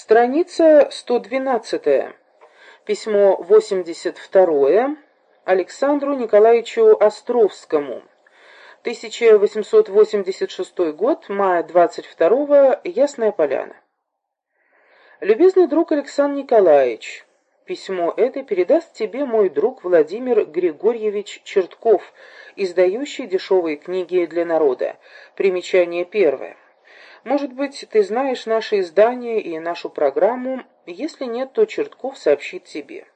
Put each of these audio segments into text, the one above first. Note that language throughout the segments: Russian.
Страница 112. Письмо 82 Александру Николаевичу Островскому. 1886 год, мая 22 Ясная Поляна. Любезный друг Александр Николаевич, письмо это передаст тебе мой друг Владимир Григорьевич Чертков, издающий дешевые книги для народа. Примечание первое. Может быть, ты знаешь наше издание и нашу программу, если нет, то Чертков сообщит тебе.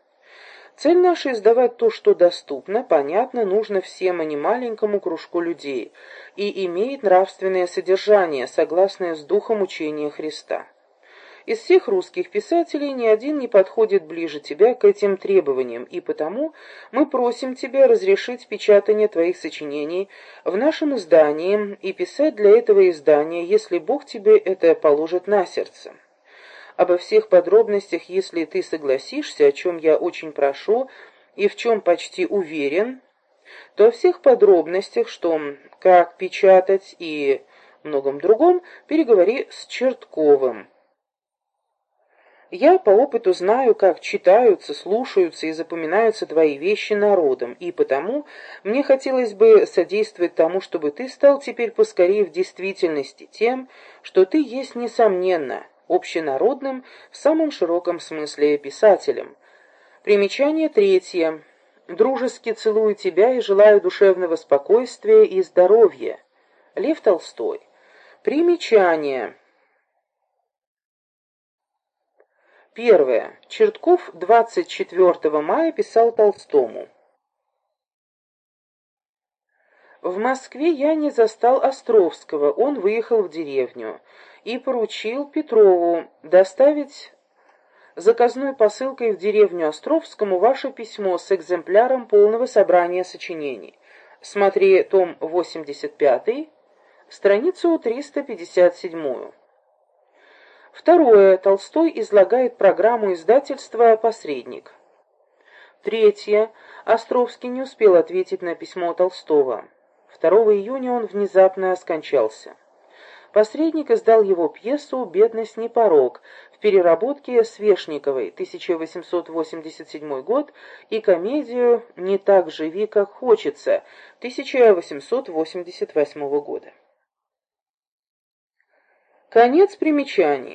Цель наша издавать то, что доступно, понятно, нужно всем, а не маленькому кружку людей, и имеет нравственное содержание, согласное с духом учения Христа. Из всех русских писателей ни один не подходит ближе тебя к этим требованиям, и потому мы просим тебя разрешить печатание твоих сочинений в нашем издании и писать для этого издания, если Бог тебе это положит на сердце. Обо всех подробностях, если ты согласишься, о чем я очень прошу и в чем почти уверен, то о всех подробностях, что, как печатать и многом другом, переговори с Чертковым. Я по опыту знаю, как читаются, слушаются и запоминаются твои вещи народом, и потому мне хотелось бы содействовать тому, чтобы ты стал теперь поскорее в действительности тем, что ты есть несомненно общенародным в самом широком смысле писателем. Примечание третье. Дружески целую тебя и желаю душевного спокойствия и здоровья. Лев Толстой. Примечание. Первое. Чертков 24 мая писал Толстому. В Москве я не застал Островского, он выехал в деревню, и поручил Петрову доставить заказной посылкой в деревню Островскому ваше письмо с экземпляром полного собрания сочинений. Смотри том 85, страницу 357. Второе. Толстой излагает программу издательства «Посредник». Третье. Островский не успел ответить на письмо Толстого. 2 июня он внезапно скончался. Посредник издал его пьесу «Бедность не порог» в переработке Свешниковой, 1887 год, и комедию «Не так живи, как хочется», 1888 года. Конец примечаний.